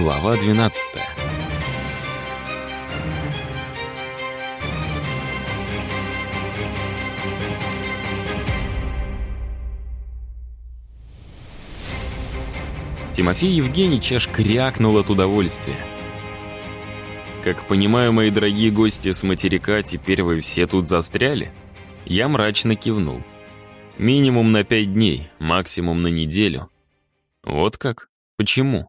Глава 12 Тимофей Евгеньевич аж крякнул от удовольствия. «Как понимаю, мои дорогие гости с материка, теперь вы все тут застряли?» Я мрачно кивнул. «Минимум на пять дней, максимум на неделю». «Вот как? Почему?»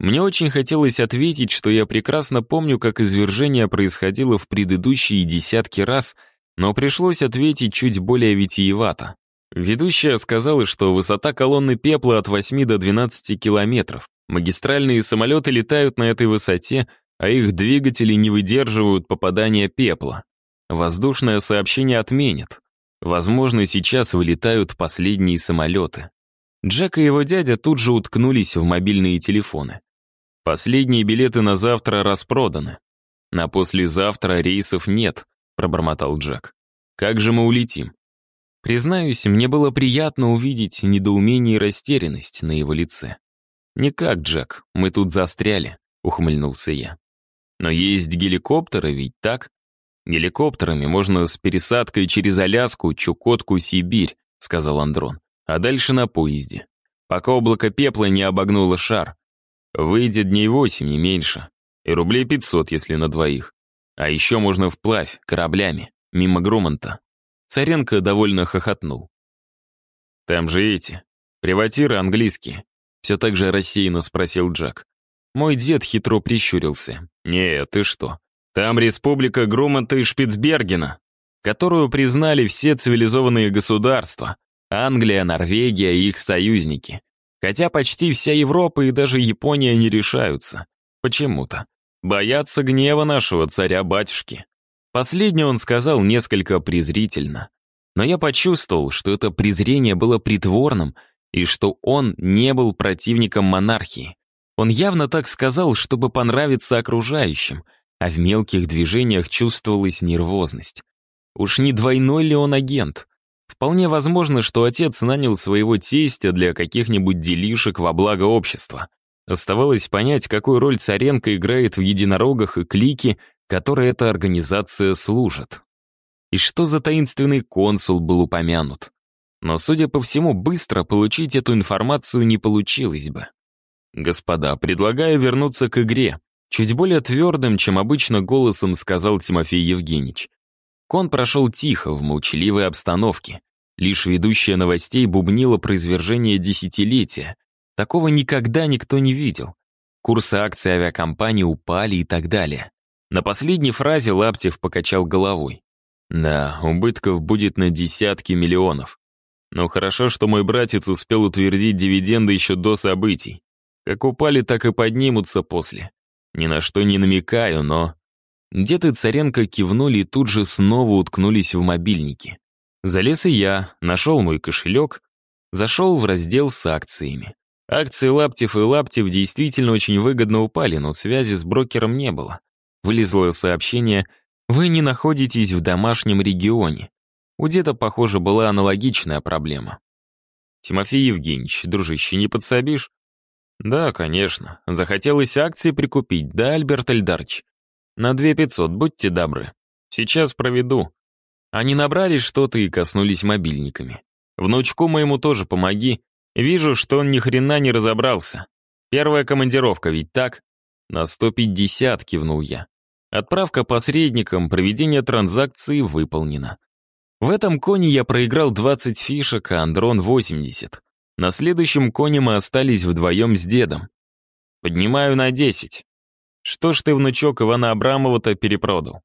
Мне очень хотелось ответить, что я прекрасно помню, как извержение происходило в предыдущие десятки раз, но пришлось ответить чуть более витиевато. Ведущая сказала, что высота колонны пепла от 8 до 12 километров. Магистральные самолеты летают на этой высоте, а их двигатели не выдерживают попадания пепла. Воздушное сообщение отменят. Возможно, сейчас вылетают последние самолеты. Джек и его дядя тут же уткнулись в мобильные телефоны. Последние билеты на завтра распроданы. На послезавтра рейсов нет, пробормотал Джек. Как же мы улетим? Признаюсь, мне было приятно увидеть недоумение и растерянность на его лице. «Никак, Джек, мы тут застряли», — ухмыльнулся я. «Но есть геликоптеры, ведь так? Геликоптерами можно с пересадкой через Аляску, Чукотку, Сибирь», — сказал Андрон. «А дальше на поезде. Пока облако пепла не обогнуло шар. Выйдет дней восемь, не меньше. И рублей пятьсот, если на двоих. А еще можно вплавь, кораблями, мимо Груманта. Царенко довольно хохотнул. «Там же эти, приватиры английские», — все так же рассеянно спросил Джек. Мой дед хитро прищурился. «Не, ты что? Там республика Груманта и Шпицбергена, которую признали все цивилизованные государства, Англия, Норвегия и их союзники. Хотя почти вся Европа и даже Япония не решаются. Почему-то. Боятся гнева нашего царя-батюшки. Последнее он сказал несколько презрительно. Но я почувствовал, что это презрение было притворным и что он не был противником монархии. Он явно так сказал, чтобы понравиться окружающим, а в мелких движениях чувствовалась нервозность. Уж не двойной ли он агент? Вполне возможно, что отец нанял своего тестя для каких-нибудь делишек во благо общества. Оставалось понять, какую роль Царенко играет в единорогах и клике, которой эта организация служит. И что за таинственный консул был упомянут? Но, судя по всему, быстро получить эту информацию не получилось бы. «Господа, предлагаю вернуться к игре», чуть более твердым, чем обычно голосом сказал Тимофей Евгеньевич. Кон прошел тихо, в молчаливой обстановке. Лишь ведущая новостей бубнила про извержение десятилетия. Такого никогда никто не видел. Курсы акций авиакомпаний упали и так далее. На последней фразе Лаптев покачал головой. Да, убытков будет на десятки миллионов. Но хорошо, что мой братец успел утвердить дивиденды еще до событий. Как упали, так и поднимутся после. Ни на что не намекаю, но... Дед и Царенко кивнули и тут же снова уткнулись в мобильники. Залез и я, нашел мой кошелек, зашел в раздел с акциями. Акции Лаптев и Лаптев действительно очень выгодно упали, но связи с брокером не было. Вылезло сообщение «Вы не находитесь в домашнем регионе». У деда, похоже, была аналогичная проблема. «Тимофей Евгеньевич, дружище, не подсобишь?» «Да, конечно. Захотелось акции прикупить, да, Альберт Эльдарч? На две пятьсот, будьте добры. Сейчас проведу». Они набрали что-то и коснулись мобильниками. «Внучку моему тоже помоги. Вижу, что он ни хрена не разобрался. Первая командировка, ведь так?» «На сто пятьдесят», — кивнул я. Отправка посредникам, проведение транзакции выполнено. В этом коне я проиграл 20 фишек, а Андрон 80. На следующем коне мы остались вдвоем с дедом. Поднимаю на 10. Что ж ты, внучок Ивана Абрамова-то перепродал?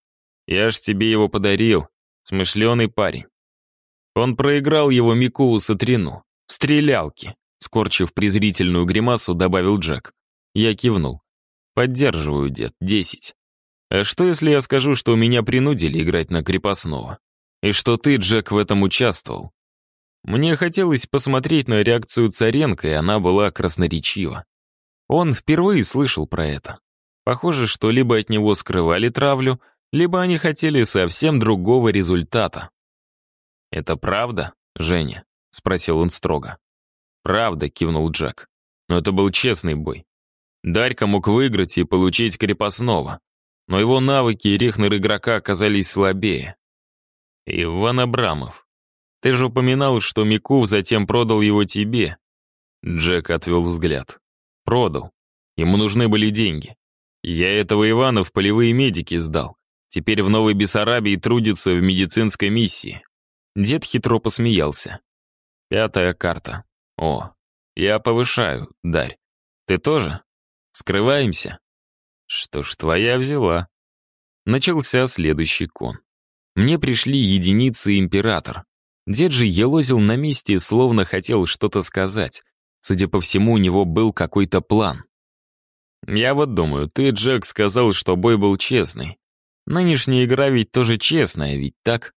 Я ж тебе его подарил. Смышленый парень. Он проиграл его Микуу Сатрину. В стрелялке. Скорчив презрительную гримасу, добавил Джек. Я кивнул. Поддерживаю, дед, 10. А что, если я скажу, что меня принудили играть на крепостного? И что ты, Джек, в этом участвовал? Мне хотелось посмотреть на реакцию Царенко, и она была красноречива. Он впервые слышал про это. Похоже, что либо от него скрывали травлю, либо они хотели совсем другого результата. «Это правда, Женя?» — спросил он строго. «Правда», — кивнул Джек. «Но это был честный бой. Дарька мог выиграть и получить крепостного, но его навыки и рихнер игрока оказались слабее. Иван Абрамов. Ты же упоминал, что Микув затем продал его тебе. Джек отвел взгляд. Продал. Ему нужны были деньги. Я этого Ивана в полевые медики сдал. Теперь в Новой Бессарабии трудится в медицинской миссии. Дед хитро посмеялся. Пятая карта. О, я повышаю, Дарь. Ты тоже? Скрываемся? Что ж, твоя взяла. Начался следующий кон. Мне пришли единицы император. Дед же елозил на месте, словно хотел что-то сказать. Судя по всему, у него был какой-то план. Я вот думаю, ты, Джек, сказал, что бой был честный. Нынешняя игра ведь тоже честная, ведь так?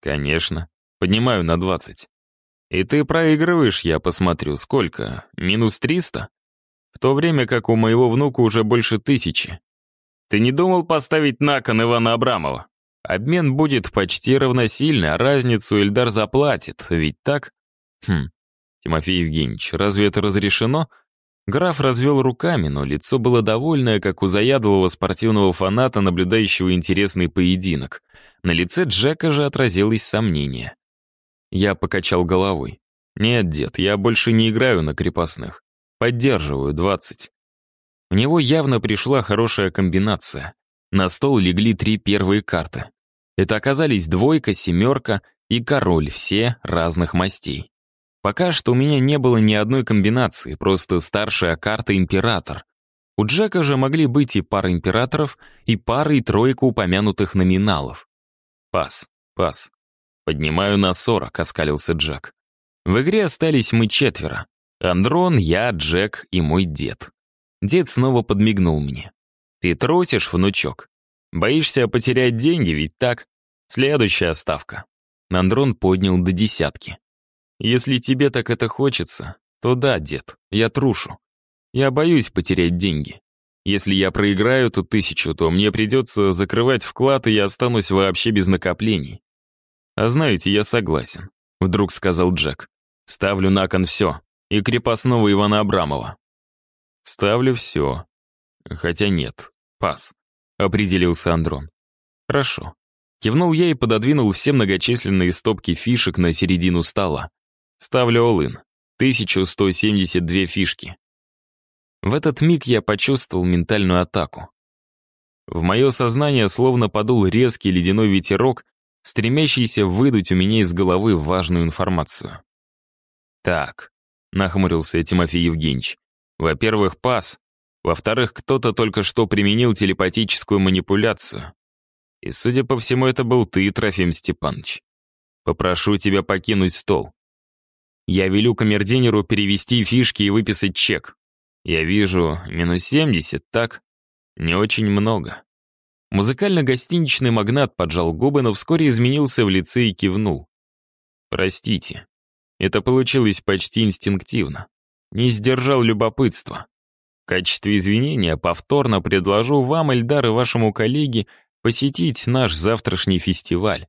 Конечно. Поднимаю на 20. И ты проигрываешь, я посмотрю, сколько? Минус 300? В то время как у моего внука уже больше тысячи. Ты не думал поставить на кон Ивана Абрамова? Обмен будет почти равносильный, а разницу Эльдар заплатит, ведь так? Хм, Тимофей Евгеньевич, разве это разрешено? Граф развел руками, но лицо было довольное, как у заядлого спортивного фаната, наблюдающего интересный поединок. На лице Джека же отразилось сомнение. Я покачал головой. «Нет, дед, я больше не играю на крепостных. Поддерживаю, 20». У него явно пришла хорошая комбинация. На стол легли три первые карты. Это оказались двойка, семерка и король, все разных мастей. Пока что у меня не было ни одной комбинации, просто старшая карта «Император». У Джека же могли быть и пара императоров, и пара и тройка упомянутых номиналов. Пас, пас. Поднимаю на 40, оскалился Джек. В игре остались мы четверо. Андрон, я, Джек и мой дед. Дед снова подмигнул мне. «Ты трусишь, внучок? Боишься потерять деньги, ведь так? Следующая ставка». Андрон поднял до десятки. «Если тебе так это хочется, то да, дед, я трушу. Я боюсь потерять деньги. Если я проиграю ту тысячу, то мне придется закрывать вклад, и я останусь вообще без накоплений. А знаете, я согласен», — вдруг сказал Джек. «Ставлю на кон все, и крепостного Ивана Абрамова». «Ставлю все. Хотя нет, пас», — определился Андрон. «Хорошо». Кивнул я и пододвинул все многочисленные стопки фишек на середину стола. Ставлю all-in. 1172 фишки. В этот миг я почувствовал ментальную атаку. В мое сознание словно подул резкий ледяной ветерок, стремящийся выдуть у меня из головы важную информацию. «Так», — нахмурился Тимофей Евгеньевич, «во-первых, пас, во-вторых, кто-то только что применил телепатическую манипуляцию. И, судя по всему, это был ты, Трофим Степанович. Попрошу тебя покинуть стол. Я велю камердинеру перевести фишки и выписать чек. Я вижу минус 70, так? Не очень много. Музыкально-гостиничный магнат поджал губы, но вскоре изменился в лице и кивнул. «Простите, это получилось почти инстинктивно. Не сдержал любопытства. В качестве извинения повторно предложу вам, Эльдар, и вашему коллеге посетить наш завтрашний фестиваль,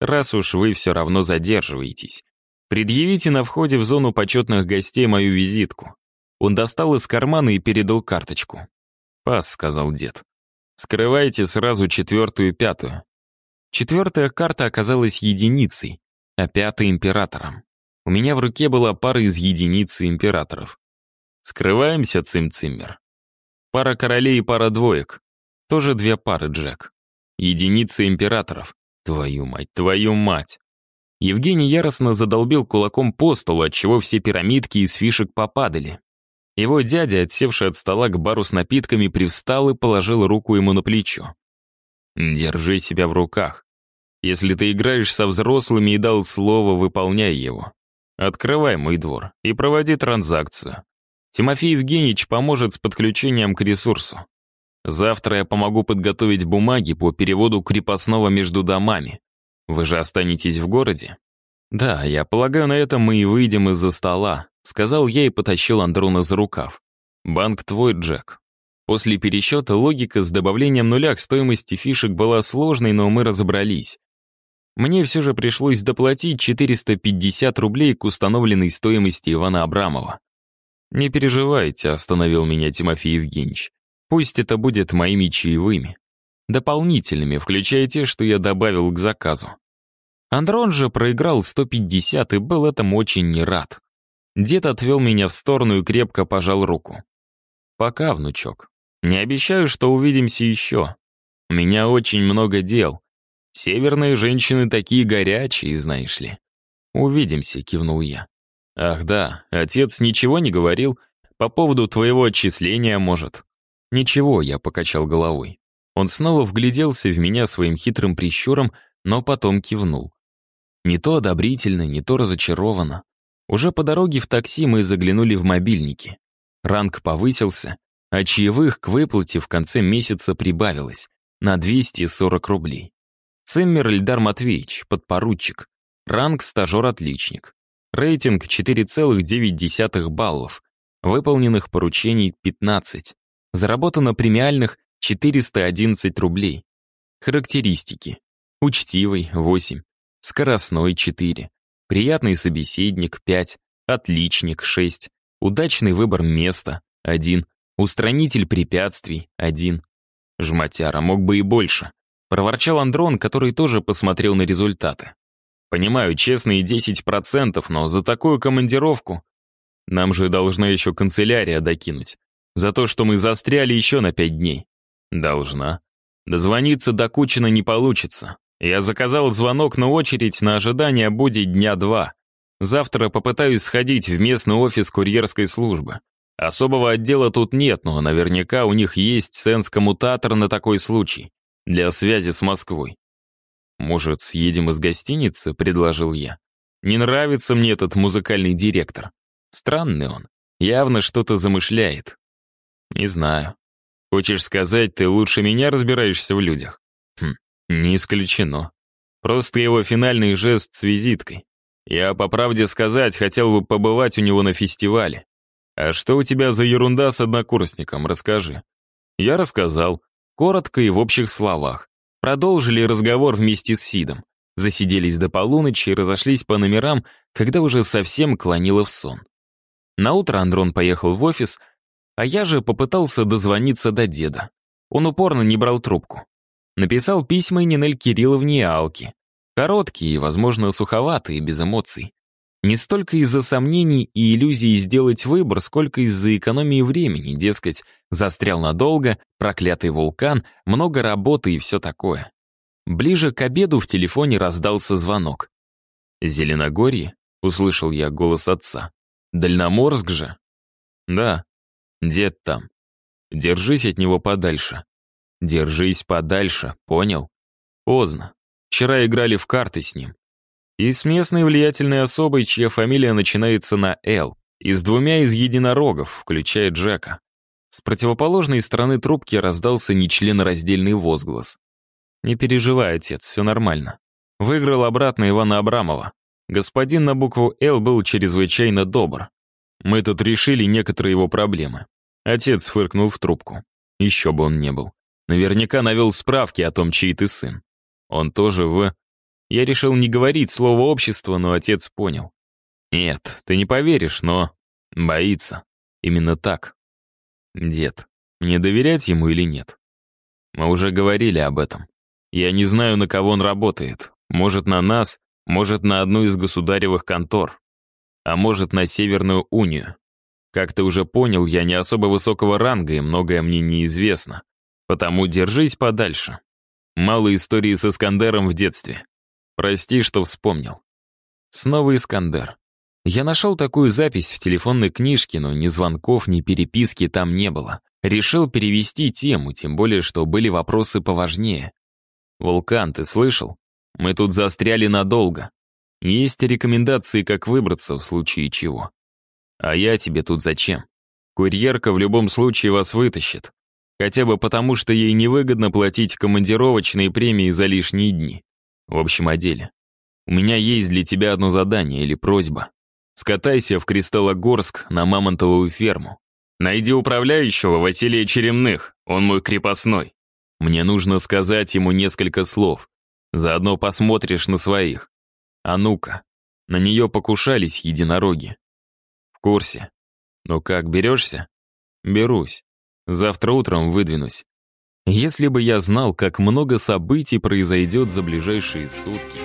раз уж вы все равно задерживаетесь. Предъявите на входе в зону почетных гостей мою визитку». Он достал из кармана и передал карточку. «Пас», — сказал дед. Скрывайте сразу четвертую и пятую. Четвертая карта оказалась единицей, а пятая — императором. У меня в руке была пара из единицы императоров. Скрываемся, Цим-Циммер. Пара королей и пара двоек. Тоже две пары, Джек. Единица императоров. Твою мать, твою мать. Евгений яростно задолбил кулаком по столу, отчего все пирамидки из фишек попадали. Его дядя, отсевший от стола к бару с напитками, привстал и положил руку ему на плечо. «Держи себя в руках. Если ты играешь со взрослыми и дал слово, выполняй его. Открывай мой двор и проводи транзакцию. Тимофей Евгеньевич поможет с подключением к ресурсу. Завтра я помогу подготовить бумаги по переводу крепостного между домами. Вы же останетесь в городе?» «Да, я полагаю, на этом мы и выйдем из-за стола», сказал я и потащил Андрона за рукав. «Банк твой, Джек». После пересчета логика с добавлением нуля к стоимости фишек была сложной, но мы разобрались. Мне все же пришлось доплатить 450 рублей к установленной стоимости Ивана Абрамова. «Не переживайте», — остановил меня Тимофей Евгеньевич. «Пусть это будет моими чаевыми. Дополнительными, включая те, что я добавил к заказу». Андрон же проиграл 150 и был этому очень не рад. Дед отвел меня в сторону и крепко пожал руку. «Пока, внучок. Не обещаю, что увидимся еще. У меня очень много дел. Северные женщины такие горячие, знаешь ли». «Увидимся», — кивнул я. «Ах да, отец ничего не говорил по поводу твоего отчисления, может?» «Ничего», — я покачал головой. Он снова вгляделся в меня своим хитрым прищуром, но потом кивнул. Не то одобрительно, не то разочарованно. Уже по дороге в такси мы заглянули в мобильники. Ранг повысился, а чаевых к выплате в конце месяца прибавилось на 240 рублей. Циммер Эльдар Матвеевич, подпоручик. Ранг стажер-отличник. Рейтинг 4,9 баллов. Выполненных поручений 15. Заработано премиальных 411 рублей. Характеристики. Учтивый 8. Скоростной 4. Приятный собеседник 5. Отличник 6. Удачный выбор места 1. Устранитель препятствий 1. Жматяра мог бы и больше. Проворчал Андрон, который тоже посмотрел на результаты. Понимаю, честные 10%, но за такую командировку нам же должна еще канцелярия докинуть. За то, что мы застряли еще на пять дней. Должна. Дозвониться до Кучина не получится. Я заказал звонок на очередь на ожидание будет дня два. Завтра попытаюсь сходить в местный офис курьерской службы. Особого отдела тут нет, но наверняка у них есть сенс-коммутатор на такой случай. Для связи с Москвой. «Может, съедем из гостиницы?» — предложил я. «Не нравится мне этот музыкальный директор. Странный он. Явно что-то замышляет». «Не знаю. Хочешь сказать, ты лучше меня разбираешься в людях?» «Хм, не исключено. Просто его финальный жест с визиткой. Я, по правде сказать, хотел бы побывать у него на фестивале. А что у тебя за ерунда с однокурсником, расскажи». Я рассказал, коротко и в общих словах. Продолжили разговор вместе с Сидом. Засиделись до полуночи и разошлись по номерам, когда уже совсем клонило в сон. Наутро Андрон поехал в офис, а я же попытался дозвониться до деда. Он упорно не брал трубку. Написал письма Нинель Кирилловне и Алке. Короткие и, возможно, суховатые, без эмоций. Не столько из-за сомнений и иллюзий сделать выбор, сколько из-за экономии времени, дескать, застрял надолго, проклятый вулкан, много работы и все такое. Ближе к обеду в телефоне раздался звонок. «Зеленогорье?» — услышал я голос отца. «Дальноморск же?» «Да. Дед там. Держись от него подальше». «Держись подальше, понял?» «Поздно. Вчера играли в карты с ним. И с местной влиятельной особой, чья фамилия начинается на «Л», и с двумя из единорогов, включая Джека. С противоположной стороны трубки раздался нечленораздельный возглас. «Не переживай, отец, все нормально. Выиграл обратно Ивана Абрамова. Господин на букву «Л» был чрезвычайно добр. Мы тут решили некоторые его проблемы». Отец фыркнул в трубку. Еще бы он не был. Наверняка навел справки о том, чей ты сын. Он тоже в... Я решил не говорить слово «общество», но отец понял. Нет, ты не поверишь, но... Боится. Именно так. Дед, мне доверять ему или нет? Мы уже говорили об этом. Я не знаю, на кого он работает. Может, на нас, может, на одну из государевых контор. А может, на Северную Унию. Как ты уже понял, я не особо высокого ранга, и многое мне неизвестно. Потому держись подальше. Мало истории с Искандером в детстве. Прости, что вспомнил. Снова Искандер. Я нашел такую запись в телефонной книжке, но ни звонков, ни переписки там не было. Решил перевести тему, тем более, что были вопросы поважнее. «Вулкан, ты слышал? Мы тут застряли надолго. Есть рекомендации, как выбраться в случае чего. А я тебе тут зачем? Курьерка в любом случае вас вытащит. Хотя бы потому, что ей невыгодно платить командировочные премии за лишние дни. В общем о деле. У меня есть для тебя одно задание или просьба. Скатайся в Кристаллогорск на мамонтовую ферму. Найди управляющего Василия Черемных, он мой крепостной. Мне нужно сказать ему несколько слов. Заодно посмотришь на своих. А ну-ка, на нее покушались единороги. В курсе. «Ну как, берешься?» «Берусь. Завтра утром выдвинусь. Если бы я знал, как много событий произойдет за ближайшие сутки,